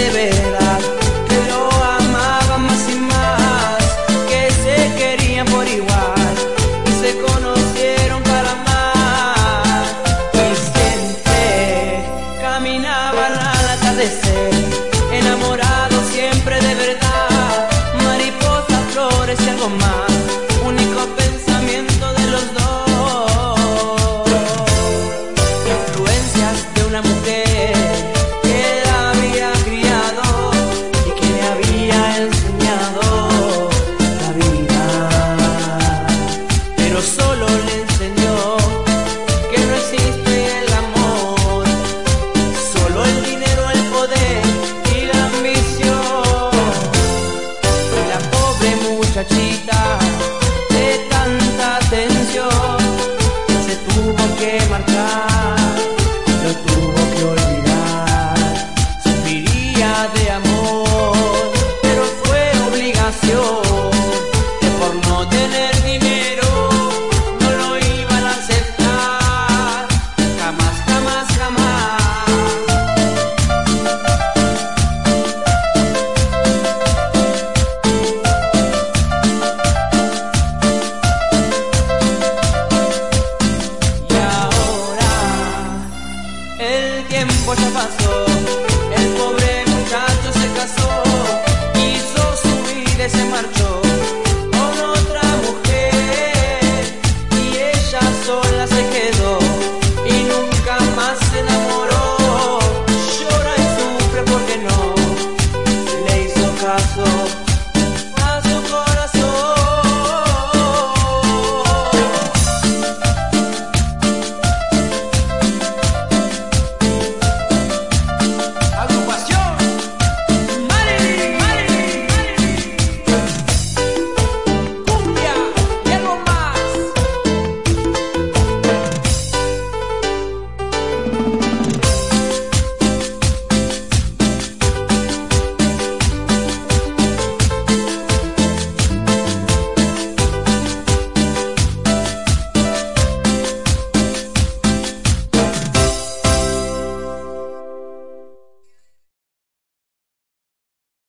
de verdad que lo amaba más y más, que se querían por igual y se conocieron para amar. Y siempre caminaban al atardecer, enamorados siempre de verdad, mariposas, flores y algo más. muchachita de tanta atención se tuvo que marchar. tiempo ya pasó.